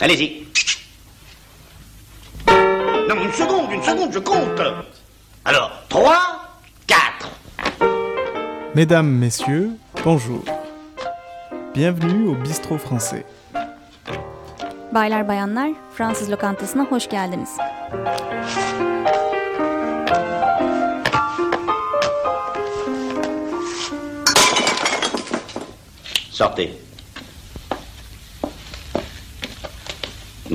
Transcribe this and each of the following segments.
Allez-y. Non, une seconde, une seconde, je compte. Alors, 3, 4. Mesdames, Messieurs, bonjour. Bienvenue au bistrot français. Baylar bayanlar, Fransız lokantasına hoş geldiniz. Sortez.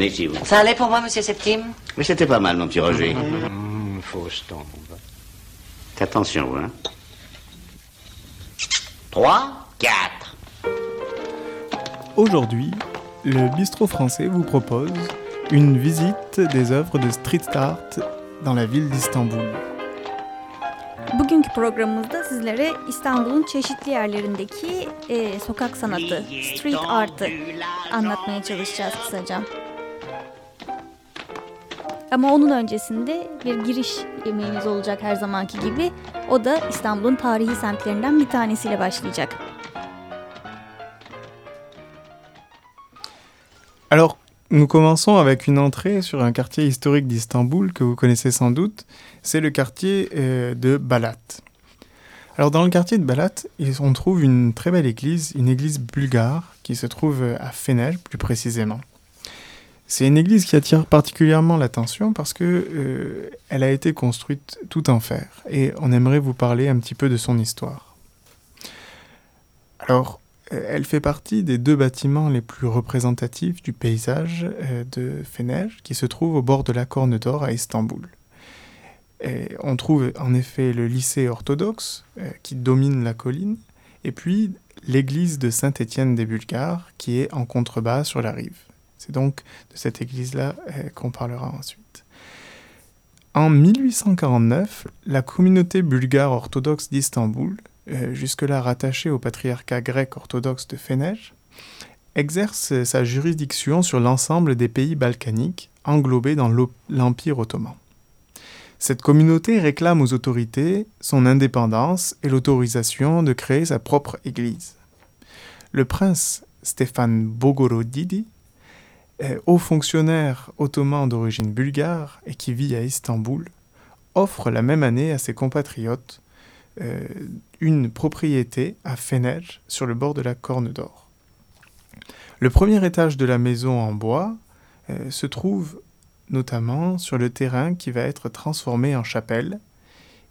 Venez ici, vous. Ça allait pour moi, monsieur Septime? Mais c'était pas mal, mon petit Roger. Mmh, fausse tombe. Attention, vous, hein. 3, 4. Aujourd'hui, le bistrot français vous propose une visite des œuvres de street art dans la ville d'Istanbul. Bugünkü programımızda sizlere İstanbul'un çeşitli yerlerindeki e, sokak sanatı, street art'ı anlatmaya çalışacağız kısaca. Alors, nous commençons avec une entrée sur un quartier historique d'Istanbul que vous connaissez sans doute. C'est le quartier euh, de Balat. Alors, dans le quartier de Balat, on trouve une très belle église, une église bulgare qui se trouve à Fener, plus précisément. C'est une église qui attire particulièrement l'attention parce que euh, elle a été construite tout en fer et on aimerait vous parler un petit peu de son histoire. Alors, euh, Elle fait partie des deux bâtiments les plus représentatifs du paysage euh, de Fener, qui se trouve au bord de la Corne d'Or à Istanbul. On trouve en effet le lycée orthodoxe qui domine la colline, et puis l'église de Saint-Étienne des Bulgares qui est en contrebas sur la rive. C'est donc de cette église-là euh, qu'on parlera ensuite. En 1849, la communauté bulgare orthodoxe d'Istanbul euh, jusque-là rattaché au patriarcat grec orthodoxe de Fenej, exerce sa juridiction sur l'ensemble des pays balkaniques englobés dans l'Empire ottoman. Cette communauté réclame aux autorités son indépendance et l'autorisation de créer sa propre église. Le prince Stéphane Bogorodidi, haut fonctionnaire ottoman d'origine bulgare et qui vit à Istanbul, offre la même année à ses compatriotes euh, une propriété à Fenej, sur le bord de la Corne d'Or. Le premier étage de la maison en bois euh, se trouve notamment sur le terrain qui va être transformé en chapelle,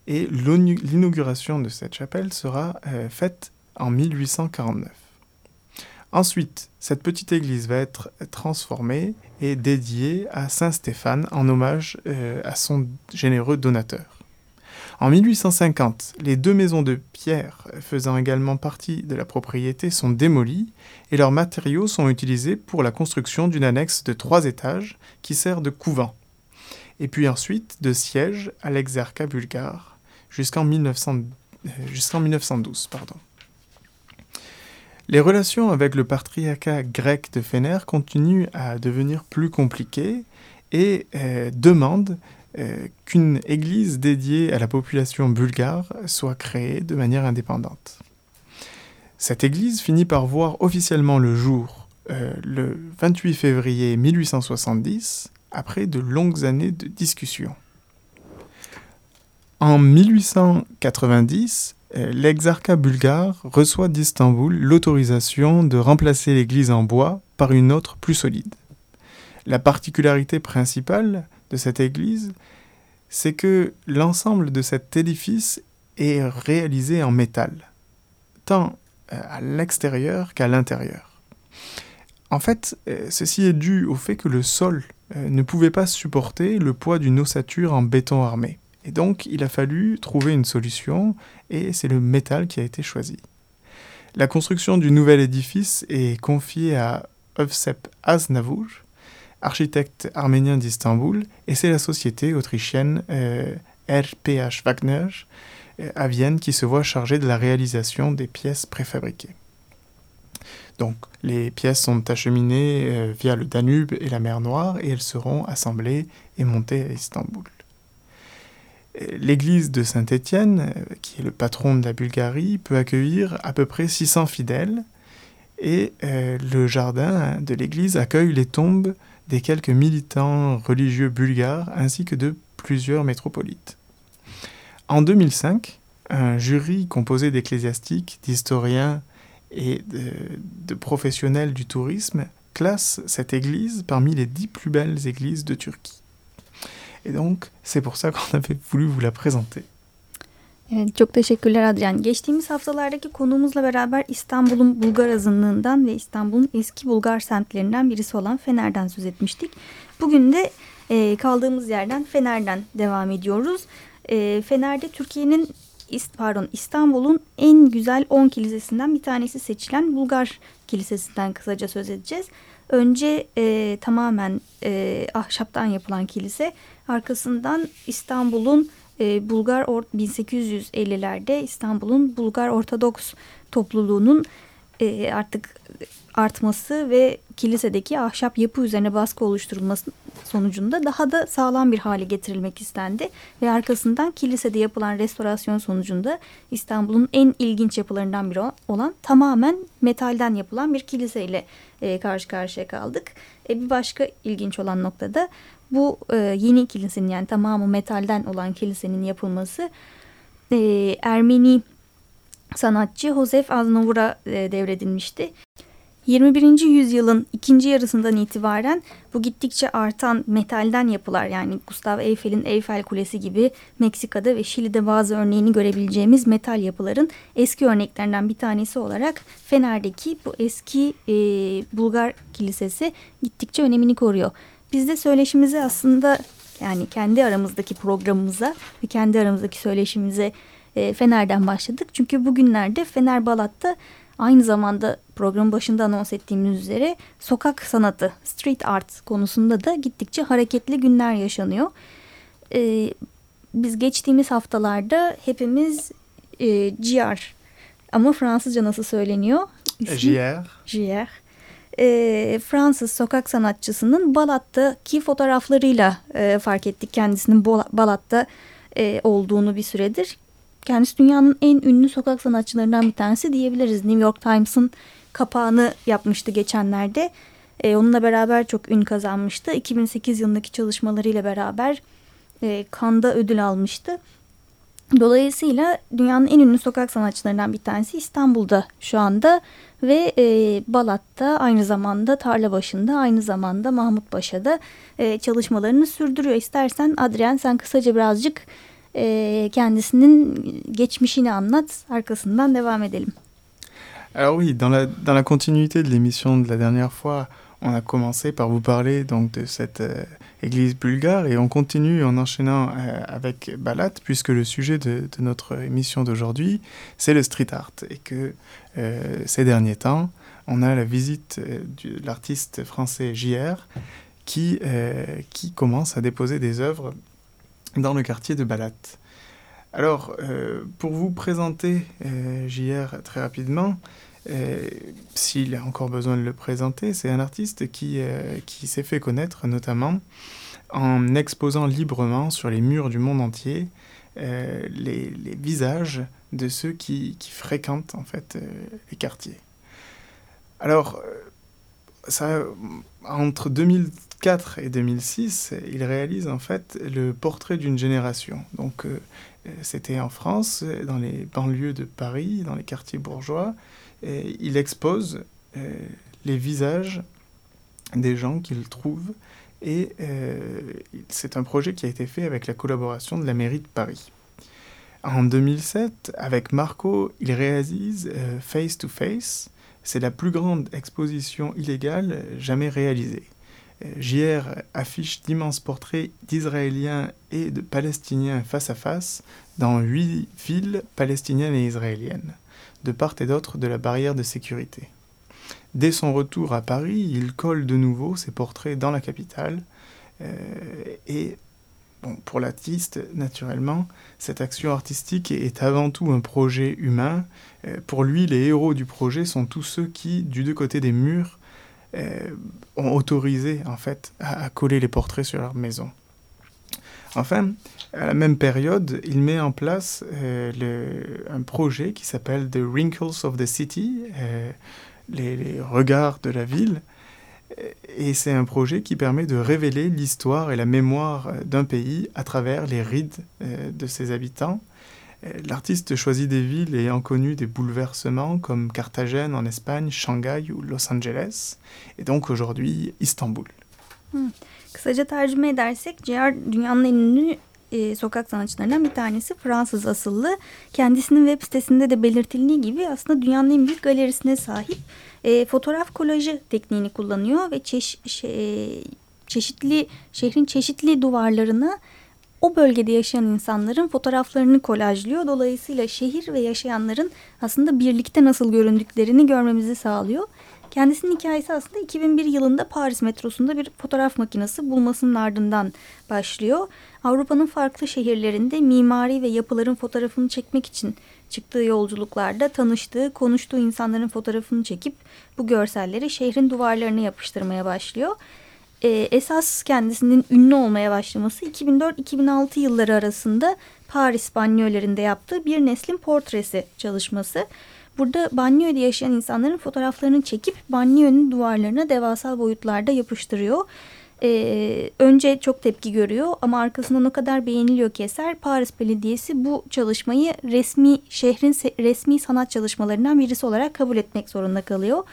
et l'inauguration de cette chapelle sera euh, faite en 1849. Ensuite, cette petite église va être transformée et dédiée à Saint Stéphane en hommage euh, à son généreux donateur. En 1850, les deux maisons de pierre faisant également partie de la propriété sont démolies et leurs matériaux sont utilisés pour la construction d'une annexe de trois étages qui sert de couvent, et puis ensuite de siège à l'exarcat bulgare jusqu'en 1900 euh, jusqu'en 1912. Pardon. Les relations avec le patriarcat grec de Fener continuent à devenir plus compliquées et euh, demandent euh, qu'une église dédiée à la population bulgare soit créée de manière indépendante. Cette église finit par voir officiellement le jour euh, le 28 février 1870, après de longues années de discussions. En 1890, euh, l'exarcat bulgare reçoit d'Istanbul l'autorisation de remplacer l'église en bois par une autre plus solide. La particularité principale de cette église, c'est que l'ensemble de cet édifice est réalisé en métal, tant euh, à l'extérieur qu'à l'intérieur. En fait, euh, ceci est dû au fait que le sol ne pouvait pas supporter le poids d'une ossature en béton armé. Et donc, il a fallu trouver une solution, et c'est le métal qui a été choisi. La construction du nouvel édifice est confiée à Övsep Aznavour, architecte arménien d'Istanbul, et c'est la société autrichienne euh, RPH Wagner euh, à Vienne qui se voit chargée de la réalisation des pièces préfabriquées. Donc les pièces sont acheminées euh, via le Danube et la mer Noire et elles seront assemblées et montées à Istanbul. L'église de Saint-Étienne, euh, qui est le patron de la Bulgarie, peut accueillir à peu près 600 fidèles et euh, le jardin de l'église accueille les tombes des quelques militants religieux bulgares ainsi que de plusieurs métropolites. En 2005, un jury composé d'ecclésiastiques, d'historiens et de, professionnels du tourisme classe cette église parmi les dix plus belles églises de Turquie. Et donc, c'est pour ça qu'on avait voulu vous la présenter. Evet, çok teşekkürler Adrian. Geçtiğimiz haftalardaki konuğumuzla beraber İstanbul'un Bulgar azınlığından ve İstanbul'un eski Bulgar semtlerinden birisi olan Fener'den söz etmiştik. Bugün de e, kaldığımız yerden Fener'den devam ediyoruz. E, Fener'de Türkiye'nin pardon İstanbul'un en güzel 10 kilisesinden bir tanesi seçilen Bulgar Kilisesi'nden kısaca söz edeceğiz. Önce e, tamamen e, ahşaptan yapılan kilise, arkasından İstanbul'un e, Bulgar 1850'lerde İstanbul'un Bulgar Ortodoks topluluğunun e, artık artması ve kilisedeki ahşap yapı üzerine baskı oluşturulması sonucunda daha da sağlam bir hale getirilmek istendi. Ve arkasından kilisede yapılan restorasyon sonucunda İstanbul'un en ilginç yapılarından biri olan tamamen metalden yapılan bir kiliseyle e, karşı karşıya kaldık. E, bir başka ilginç olan noktada bu e, yeni kilisenin yani tamamı metalden olan kilisenin yapılması e, Ermeni sanatçı Josef Aznavur'a e, devredilmişti. 21. yüzyılın ikinci yarısından itibaren bu gittikçe artan metalden yapılar yani Gustav Eiffel'in Eiffel Kulesi gibi Meksika'da ve Şili'de bazı örneğini görebileceğimiz metal yapıların eski örneklerinden bir tanesi olarak Fener'deki bu eski e, Bulgar Kilisesi gittikçe önemini koruyor. Biz de söyleşimizi aslında yani kendi aramızdaki programımıza ve kendi aramızdaki söyleşimize e, Fener'den başladık. Çünkü bugünlerde Fener Balat'ta aynı zamanda programın başında anons ettiğimiz üzere sokak sanatı, street art konusunda da gittikçe hareketli günler yaşanıyor. E, biz geçtiğimiz haftalarda hepimiz e, GR ama Fransızca nasıl söyleniyor? GR. GR e, Fransız sokak sanatçısının Balat'taki fotoğraflarıyla e, fark ettik kendisinin Balat'ta e, olduğunu bir süredir. Kendisi dünyanın en ünlü sokak sanatçılarından bir tanesi diyebiliriz. New York Times'ın kapağını yapmıştı geçenlerde. E, onunla beraber çok ün kazanmıştı. 2008 yılındaki çalışmalarıyla beraber e, Kanda ödül almıştı. Dolayısıyla dünyanın en ünlü sokak sanatçılarından bir tanesi İstanbul'da şu anda ve e, Balat'ta aynı zamanda tarla başında aynı zamanda Mahmut Paşa'da e, çalışmalarını sürdürüyor. İstersen Adrian sen kısaca birazcık e. Alors oui, dans la, dans la continuité de l'émission de la dernière fois, on a commencé par vous parler donc de cette euh, église bulgare et on continue en enchaînant euh, avec Balat puisque le sujet de, notre émission d'aujourd'hui c'est le street art et que euh, ces derniers temps on a la visite de l'artiste français JR qui, qui commence à déposer des œuvres dans le quartier de Balat. Alors, pour vous présenter JR très rapidement, euh, s'il a encore besoin de le présenter, c'est un artiste qui, euh, qui s'est fait connaître notamment en exposant librement sur les murs du monde entier euh, les, les, visages de ceux qui, qui fréquentent en fait les quartiers. Alors, ça, entre 2004 et 2006, il réalise en fait le portrait d'une génération. Donc, c'était en France, dans les banlieues de Paris, dans les quartiers bourgeois il expose euh, les visages des gens qu'il trouve et euh, c'est un projet qui a été fait avec la collaboration de la mairie de Paris. En 2007, avec Marco, il réalise euh, Face to Face. C'est la plus grande exposition illégale jamais réalisée. JR affiche d'immenses portraits d'Israéliens et de Palestiniens face à face dans huit villes palestiniennes et israéliennes de part et d'autre de la barrière de sécurité. Dès son retour à Paris, il colle de nouveau ses portraits dans la capitale euh, et pour l'artiste, naturellement, cette action artistique est avant tout un projet humain. Euh, pour lui, les héros du projet sont tous ceux qui, du deux côtés des murs, ont autorisé en fait à, coller les portraits sur leur maison. Enfin, à la même période, il met en place euh, un projet qui s'appelle The Wrinkles of the City, euh, les, regards de la ville. Et c'est un projet qui permet de révéler l'histoire et la mémoire d'un pays à travers les rides de ses habitants. L'artiste choisit des villes ayant connu des bouleversements comme Carthagène en Espagne, Shanghai ou Los Angeles, et donc aujourd'hui Istanbul. Hmm. Kısaca tercüme edersek Ciğer dünyanın ünlü e, sokak sanatçılarından bir tanesi Fransız asıllı. Kendisinin web sitesinde de belirtildiği gibi aslında dünyanın en büyük galerisine sahip. E, fotoğraf kolajı tekniğini kullanıyor ve çeş, şey, çeşitli şehrin çeşitli duvarlarına o bölgede yaşayan insanların fotoğraflarını kolajlıyor. Dolayısıyla şehir ve yaşayanların aslında birlikte nasıl göründüklerini görmemizi sağlıyor. Kendisinin hikayesi aslında 2001 yılında Paris metrosunda bir fotoğraf makinesi bulmasının ardından başlıyor. Avrupa'nın farklı şehirlerinde mimari ve yapıların fotoğrafını çekmek için çıktığı yolculuklarda tanıştığı, konuştuğu insanların fotoğrafını çekip bu görselleri şehrin duvarlarına yapıştırmaya başlıyor. Ee, esas kendisinin ünlü olmaya başlaması 2004-2006 yılları arasında Paris banyolarında yaptığı bir neslin portresi çalışması. Burada Banliyö'de yaşayan insanların fotoğraflarını çekip Banliyö'nün duvarlarına devasal boyutlarda yapıştırıyor. Ee, önce çok tepki görüyor ama arkasından o kadar beğeniliyor ki eser Paris Belediyesi bu çalışmayı resmi şehrin resmi sanat çalışmalarından birisi olarak kabul etmek zorunda kalıyor.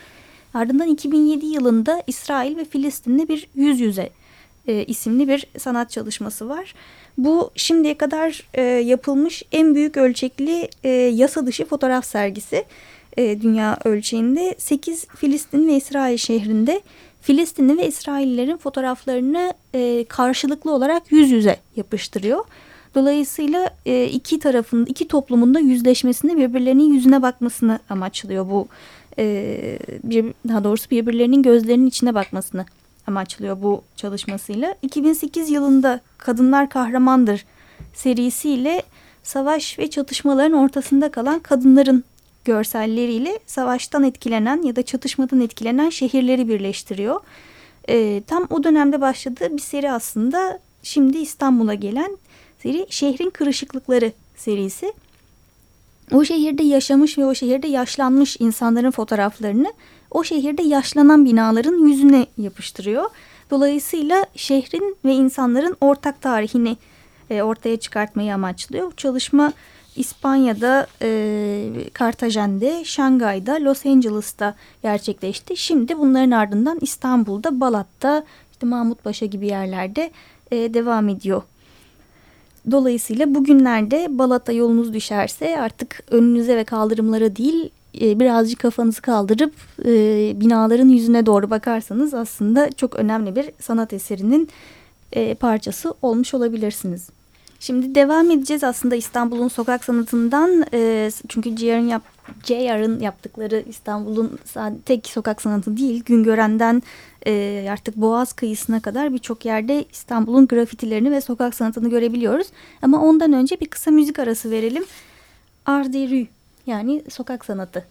Ardından 2007 yılında İsrail ve Filistin'de bir yüz yüze e, isimli bir sanat çalışması var. Bu şimdiye kadar e, yapılmış en büyük ölçekli e, yasa dışı fotoğraf sergisi e, dünya ölçeğinde 8 Filistin ve İsrail şehrinde Filistinli ve İsraillerin fotoğraflarını e, karşılıklı olarak yüz yüze yapıştırıyor. Dolayısıyla e, iki tarafın, iki toplumun da yüzleşmesini, birbirlerinin yüzüne bakmasını amaçlıyor bu. E, bir, daha doğrusu birbirlerinin gözlerinin içine bakmasını amaçlıyor bu çalışmasıyla. 2008 yılında Kadınlar Kahramandır serisiyle savaş ve çatışmaların ortasında kalan kadınların görselleriyle savaştan etkilenen ya da çatışmadan etkilenen şehirleri birleştiriyor. E, tam o dönemde başladığı bir seri aslında şimdi İstanbul'a gelen seri Şehrin Kırışıklıkları serisi. O şehirde yaşamış ve o şehirde yaşlanmış insanların fotoğraflarını o şehirde yaşlanan binaların yüzüne yapıştırıyor. Dolayısıyla şehrin ve insanların ortak tarihini e, ortaya çıkartmayı amaçlıyor. Bu çalışma İspanya'da, e, Kartajen'de, Şangay'da, Los Angeles'ta gerçekleşti. Şimdi bunların ardından İstanbul'da, Balat'ta, işte Mahmutpaşa gibi yerlerde e, devam ediyor. Dolayısıyla bugünlerde Balat'a yolunuz düşerse artık önünüze ve kaldırımlara değil e, birazcık kafanızı kaldırıp e, binaların yüzüne doğru bakarsanız aslında çok önemli bir sanat eserinin e, parçası olmuş olabilirsiniz. Şimdi devam edeceğiz aslında İstanbul'un sokak sanatından e, çünkü JR'ın yap, JR'ın yaptıkları İstanbul'un tek sokak sanatı değil. Güngören'den e, artık Boğaz kıyısına kadar birçok yerde İstanbul'un grafitilerini ve sokak sanatını görebiliyoruz. Ama ondan önce bir kısa müzik arası verelim. Art des yani sokak sanatı.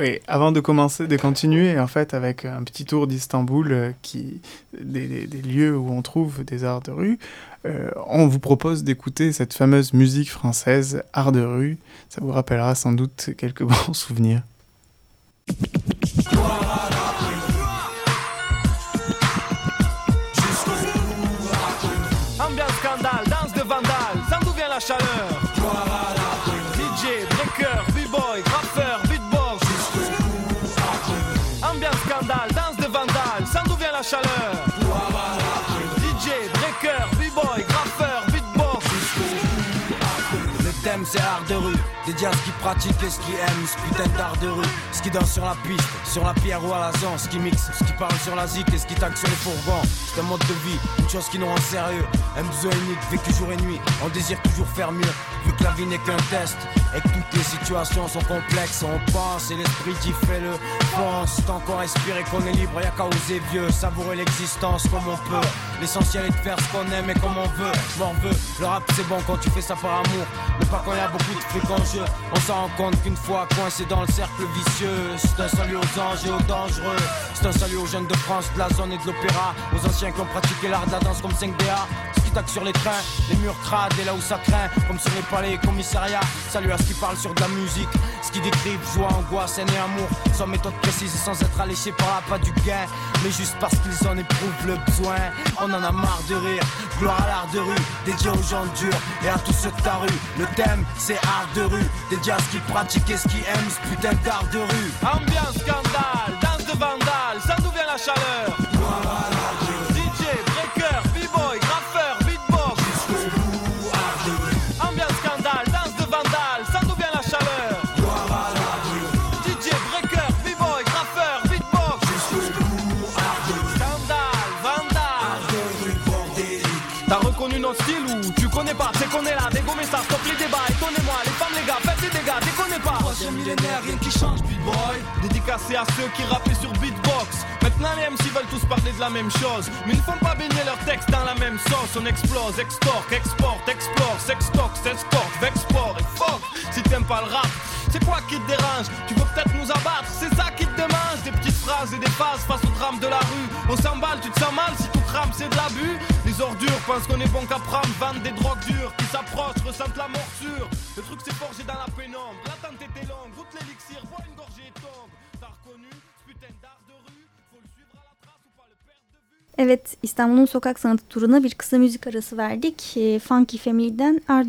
Oui, avant de commencer, de continuer en fait avec un petit tour d'Istanbul, euh, qui des, des, lieux où on trouve des arts de rue, euh, on vous propose d'écouter cette fameuse musique française art de rue. Ça vous rappellera sans doute quelques bons souvenirs. Ambiance scandale, danse de vandale, ça d'où vient la chaleur la chaleur. C'est art de rue. À ce qui pratique et ce qui aime ce putain d'art de rue. Ce qui danse sur la piste, sur la pierre ou à la zone. Ce qui mixe, ce qui parle sur la zik et ce qui taxe sur les fourgons. C'est un mode de vie, une chose qui nous rend sérieux. Un besoin unique, vécu jour et nuit. On désire toujours faire mieux, la vie n'est qu'un test. Et que toutes les situations sont complexes, on pense et l'esprit qui fait le pense. Tant qu'on respire et qu'on est libre, y'a qu'à oser vieux. Savourer l'existence comme on peut. L'essentiel est de faire ce qu'on aime et comme on veut. M'en veut, le rap c'est bon quand tu fais ça par amour. Mais pas quand y a beaucoup de fric en jeu. On s'en rend compte qu'une fois coincé dans le cercle vicieux, c'est un salut aux anges et aux dangereux. C'est un salut aux jeunes de France, de la zone et de l'opéra. Aux anciens qui ont pratiqué l'art de la danse comme 5DA sur les trains, les murs crades et là où ça craint, comme sur les palais et commissariats. Salut à ce qui parle sur de la musique, ce qui décrit joie, angoisse, haine et amour, sans méthode précise et sans être alléché par la pas du gain, mais juste parce qu'ils en éprouvent le besoin. On en a marre de rire, gloire à l'art de rue, dédié aux gens durs. Et à tous ceux de ta rue. Le thème, c'est art de rue, dédié à ce qui pratique et ce qui aime ce putain d'art de rue. Ambiance scandale, millénaire, rien qui change, beat-boy. Dédicacé à ceux qui rappaient sur beatbox. Maintenant les MC veulent tous parler de la même chose, mais ils ne font pas baigner leurs textes dans la même sauce. On explose, extorque, exporte, explore, sextoque, s'escorte, vexport et fuck. Si t'aimes pas le rap, c'est quoi qui te dérange? Tu veux peut-être nous abattre, c'est ça qui te démange Des petites phrases et des phases face au drame de la rue. On s'emballe, tu te sens mal si tout crame, c'est de l'abus. Ordures pensent qu'on est bon qu'à prendre, vendent des drogues dures qui s'approchent, ressentent la morsure. Le truc s'est forgé dans la pénombre, l'attente était longue, goûte l'élixir, bois une gorgée tombe. T'as reconnu ce putain d'art de rue Faut le suivre à la trace ou pas le perdre de vue Evet, İstanbul'un sokak sanatı turuna bir kısa müzik arası verdik. E, Funky Family'den Art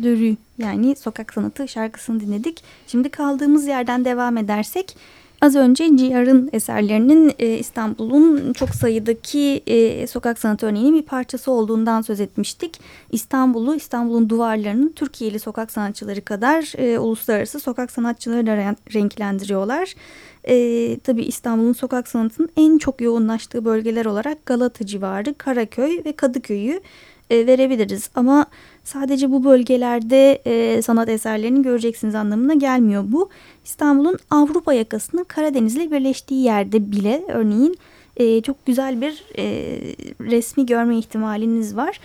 yani sokak sanatı şarkısını dinledik. Şimdi kaldığımız yerden devam edersek Az önce GR'ın eserlerinin e, İstanbul'un çok sayıdaki e, sokak sanatı örneğinin bir parçası olduğundan söz etmiştik. İstanbul'u, İstanbul'un duvarlarını Türkiye'li sokak sanatçıları kadar e, uluslararası sokak sanatçıları da renklendiriyorlar. E, tabii İstanbul'un sokak sanatının en çok yoğunlaştığı bölgeler olarak Galata civarı, Karaköy ve Kadıköy'ü e, verebiliriz. Ama sadece bu bölgelerde e, sanat eserlerini göreceksiniz anlamına gelmiyor bu. İstanbul'un Avrupa yakasının Karadeniz'le birleştiği yerde bile örneğin e, çok güzel bir e, resmi görme ihtimaliniz var.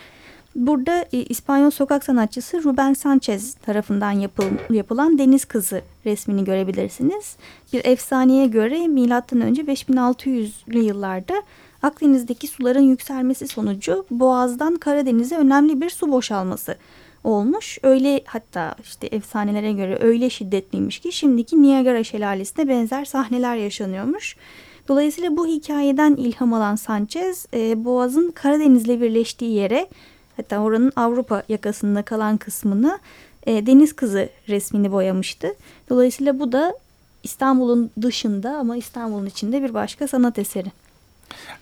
Burada e, İspanyol sokak sanatçısı Ruben Sanchez tarafından yapıl, yapılan Deniz Kızı resmini görebilirsiniz. Bir efsaneye göre M.Ö. 5600'lü yıllarda Akdeniz'deki suların yükselmesi sonucu Boğaz'dan Karadeniz'e önemli bir su boşalması olmuş. Öyle hatta işte efsanelere göre öyle şiddetliymiş ki şimdiki Niagara şelalesine benzer sahneler yaşanıyormuş. Dolayısıyla bu hikayeden ilham alan Sanchez e, Boğaz'ın Karadeniz'le birleştiği yere hatta oranın Avrupa yakasında kalan kısmına e, Deniz Kızı resmini boyamıştı. Dolayısıyla bu da İstanbul'un dışında ama İstanbul'un içinde bir başka sanat eseri.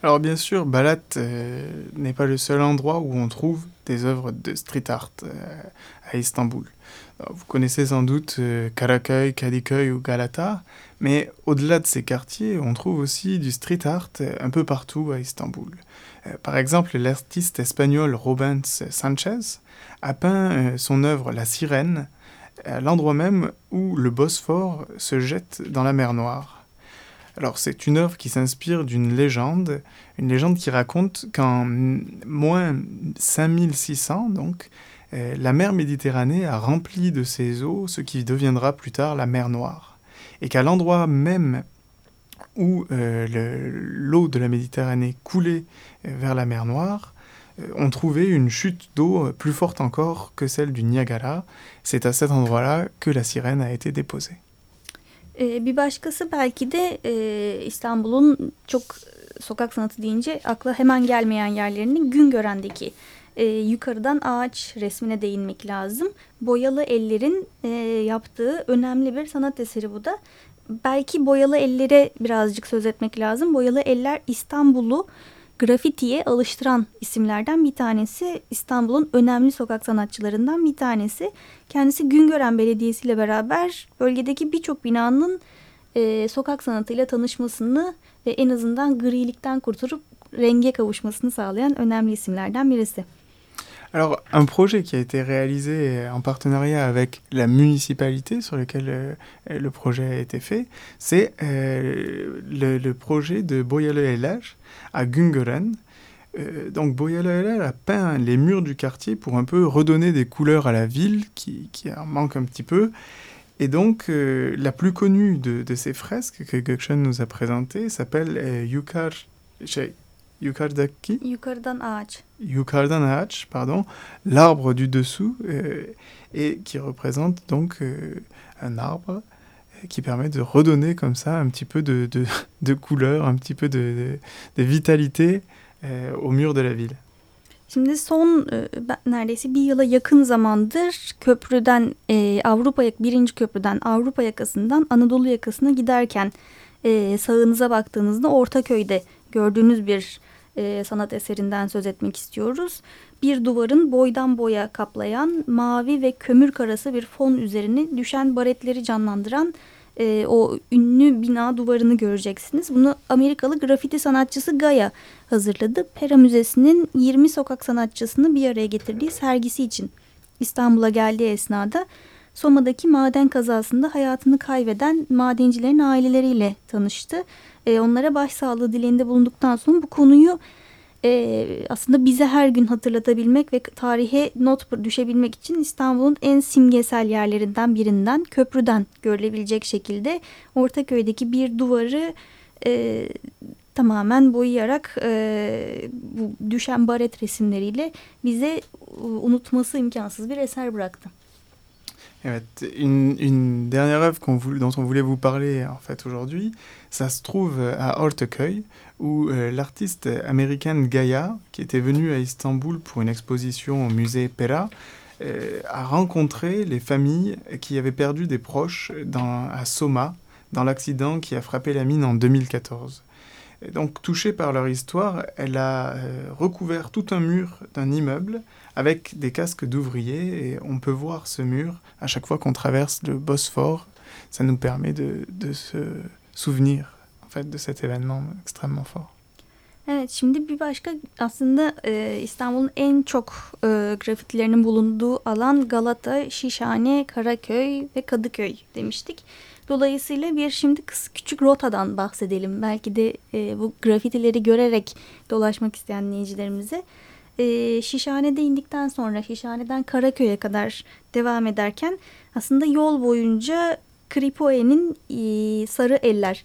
Alors bien sûr, Balat euh, n'est pas le seul endroit où on trouve des œuvres de street art euh, à Istanbul. vous connaissez sans doute euh, Karaköy, Kadıköy ou Galata, mais au-delà de ces quartiers, on trouve aussi du street art un peu partout à Istanbul. par exemple, l'artiste espagnol Robens Sanchez a peint son œuvre La Sirène à l'endroit même où le Bosphore se jette dans la mer Noire. Alors c'est une œuvre qui s'inspire d'une légende, une légende qui raconte qu'en moins 5600, donc, euh, la mer Méditerranée a rempli de ses eaux ce qui deviendra plus tard la mer Noire. Et qu'à l'endroit même où euh, l'eau de la Méditerranée coulait euh, vers la mer Noire, on trouvait une chute d'eau plus forte encore que celle du Niagara. C'est à cet endroit-là que la sirène a été déposée. Ee, bir başkası belki de e, İstanbul'un çok sokak sanatı deyince akla hemen gelmeyen yerlerinin Güngören'deki e, yukarıdan ağaç resmine değinmek lazım. Boyalı ellerin e, yaptığı önemli bir sanat eseri bu da. Belki boyalı ellere birazcık söz etmek lazım. Boyalı eller İstanbul'u grafitiye alıştıran isimlerden bir tanesi. İstanbul'un önemli sokak sanatçılarından bir tanesi. Kendisi Güngören Belediyesi ile beraber bölgedeki birçok binanın e, sokak sanatıyla tanışmasını ve en azından grilikten kurtulup renge kavuşmasını sağlayan önemli isimlerden birisi. Alors, un projet qui a été réalisé en partenariat avec la municipalité sur lequel euh, le projet a été fait, c'est euh, le, projet de Boyale à Gungeren. Euh, donc Boyale a peint les murs du quartier pour un peu redonner des couleurs à la ville qui, en manque un petit peu. Et donc, la plus connue de, ces fresques que Gökchen nous a présentées s'appelle Yukar yukarıdaki Yukarıdan ağaç. yukarıdan ağaç, pardon, l'arbre du dessous, euh, et qui représente donc euh, un arbre euh, qui permet de redonner comme ça un petit peu de, de, de couleur, un petit peu de, de, vitalité euh, au mur de la ville. Şimdi son e, ben- neredeyse bir yıla yakın zamandır köprüden e, Avrupa birinci köprüden Avrupa yakasından Anadolu yakasına giderken e, sağınıza baktığınızda Ortaköy'de gördüğünüz bir e, sanat eserinden söz etmek istiyoruz. Bir duvarın boydan boya kaplayan mavi ve kömür karası bir fon üzerine düşen baretleri canlandıran e, o ünlü bina duvarını göreceksiniz. Bunu Amerikalı grafiti sanatçısı Gaia hazırladı. Pera Müzesi'nin 20 sokak sanatçısını bir araya getirdiği sergisi için İstanbul'a geldiği esnada Soma'daki maden kazasında hayatını kaybeden madencilerin aileleriyle tanıştı. E, onlara başsağlığı dileğinde bulunduktan sonra bu konuyu e, aslında bize her gün hatırlatabilmek ve tarihe not düşebilmek için İstanbul'un en simgesel yerlerinden birinden köprüden görülebilecek şekilde Ortaköy'deki bir duvarı e, tamamen boyayarak e, bu düşen baret resimleriyle bize unutması imkansız bir eser bıraktı. Evet, une, une dernière œuvre dont on voulait vous parler en fait aujourd'hui, ça se trouve à Ortaköy, où euh, l'artiste américaine Gaia, qui était venue à Istanbul pour une exposition au musée Pera, euh, a rencontré les familles qui avaient perdu des proches à Soma, dans l'accident qui a frappé la mine en 2014. Et donc, touchée par leur histoire, elle a euh, recouvert tout un mur d'un immeuble avec des casques d'ouvriers et on peut voir ce mur à chaque fois qu'on traverse le Bosphore. Ça nous permet de, de se souvenir en fait de cet événement extrêmement fort. Evet şimdi bir başka aslında e, İstanbul'un en çok e, grafitilerinin bulunduğu alan Galata, Şişhane, Karaköy ve Kadıköy demiştik. Dolayısıyla bir şimdi küçük rotadan bahsedelim. Belki de e, bu grafitileri görerek dolaşmak isteyen dinleyicilerimize. E, Şişhane'de indikten sonra Şişhane'den Karaköy'e kadar devam ederken aslında yol boyunca Kripoe'nin e, Sarı Eller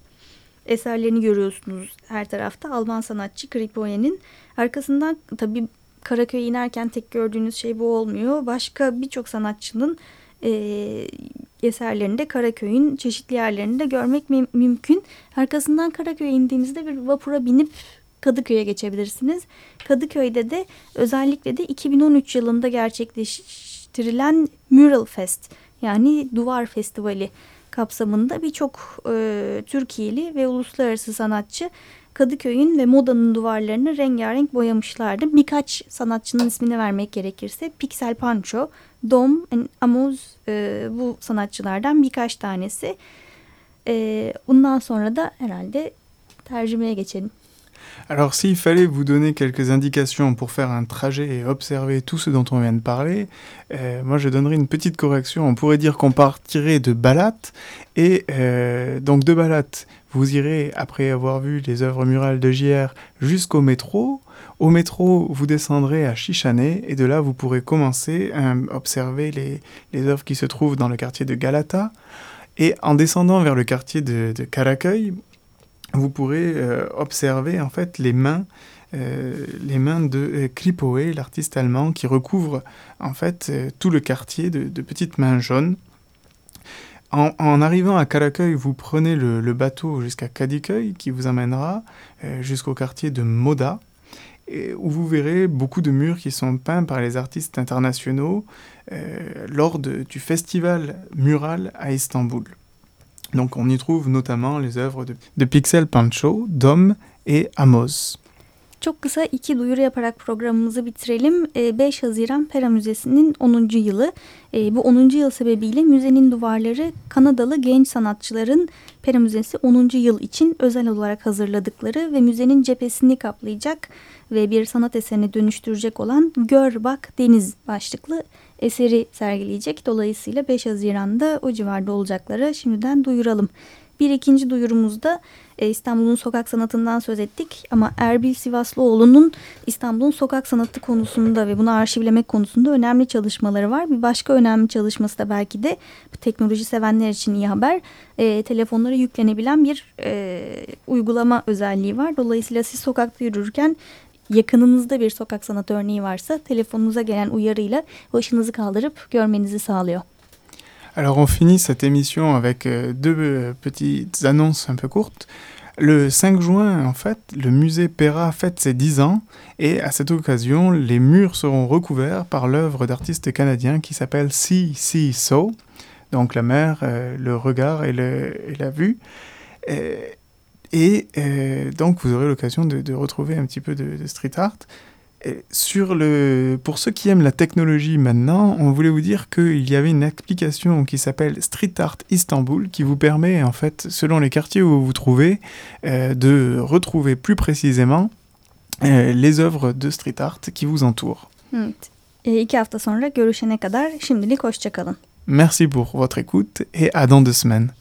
eserlerini görüyorsunuz her tarafta. Alman sanatçı Kripoe'nin. Arkasından tabii Karaköy'e inerken tek gördüğünüz şey bu olmuyor. Başka birçok sanatçının e, eserlerini de Karaköy'ün çeşitli yerlerinde görmek müm- mümkün. Arkasından Karaköy'e indiğinizde bir vapura binip Kadıköy'e geçebilirsiniz. Kadıköy'de de özellikle de 2013 yılında gerçekleştirilen Mural Fest yani Duvar Festivali kapsamında birçok e, Türkiye'li ve uluslararası sanatçı Kadıköy'ün ve modanın duvarlarını rengarenk boyamışlardı. Birkaç sanatçının ismini vermek gerekirse Pixel Pancho, Dom, Amoz e, bu sanatçılardan birkaç tanesi. E, bundan sonra da herhalde tercümeye geçelim. Alors s'il fallait vous donner quelques indications pour faire un trajet et observer tout ce dont on vient de parler, euh, moi je donnerais une petite correction. On pourrait dire qu'on partirait de Balat et euh, donc de Balat, vous irez après avoir vu les œuvres murales de JR jusqu'au métro. Au métro, vous descendrez à Chichané et de là vous pourrez commencer à observer les, œuvres qui se trouvent dans le quartier de Galata. Et en descendant vers le quartier de, de Karaköy, vous pourrez euh, observer en fait les mains, euh, les mains de euh, Kripoe, l'artiste allemand, qui recouvre en fait euh, tout le quartier de, de petites mains jaunes. En, en arrivant à Karaköy, vous prenez le, le bateau jusqu'à Kadıköy qui vous amènera euh, jusqu'au quartier de Moda, et où vous verrez beaucoup de murs qui sont peints par les artistes internationaux lors du festival mural à Istanbul. Donc on y trouve notamment les œuvres de, Pixel Pancho, Dom et Amos. Çok kısa iki duyuru yaparak programımızı bitirelim. E, 5 Haziran Pera Müzesi'nin 10. yılı. E, Bu 10. yıl sebebiyle müzenin duvarları Kanadalı genç sanatçıların Pera Müzesi 10. yıl için özel olarak hazırladıkları ve müzenin cephesini kaplayacak ve bir sanat eserine dönüştürecek olan Gör Bak Deniz başlıklı eseri sergileyecek. Dolayısıyla 5 Haziran'da o civarda olacakları şimdiden duyuralım. Bir ikinci duyurumuzda e, İstanbul'un sokak sanatından söz ettik ama Erbil Sivaslıoğlu'nun İstanbul'un sokak sanatı konusunda ve bunu arşivlemek konusunda önemli çalışmaları var. Bir başka önemli çalışması da belki de teknoloji sevenler için iyi haber. E, telefonlara yüklenebilen bir e, uygulama özelliği var. Dolayısıyla siz sokakta yürürken yakınınızda bir sokak sanatı örneği varsa telefonunuza gelen uyarıyla başınızı kaldırıp görmenizi sağlıyor. Alors on finit cette émission avec euh, deux euh, petites annonces un peu courtes. Le 5 juin, en fait, le musée Perra fête ses 10 ans et à cette occasion, les murs seront recouverts par l'œuvre d'artistes canadiens qui s'appelle See, See, So, donc la mer, euh, le regard et, la vue. Et, donc vous aurez l'occasion de, retrouver un petit peu de street art sur le, pour ceux qui aiment la technologie maintenant, on voulait vous dire qu'il y avait une application qui s'appelle Street Art Istanbul qui vous permet, en fait, selon les quartiers où vous vous trouvez, euh, de retrouver plus précisément euh, les œuvres de street art qui vous entourent. Evet. E, iki hafta sonra görüşene kadar şimdilik hoşçakalın. Merci pour votre écoute et à dans deux semaines.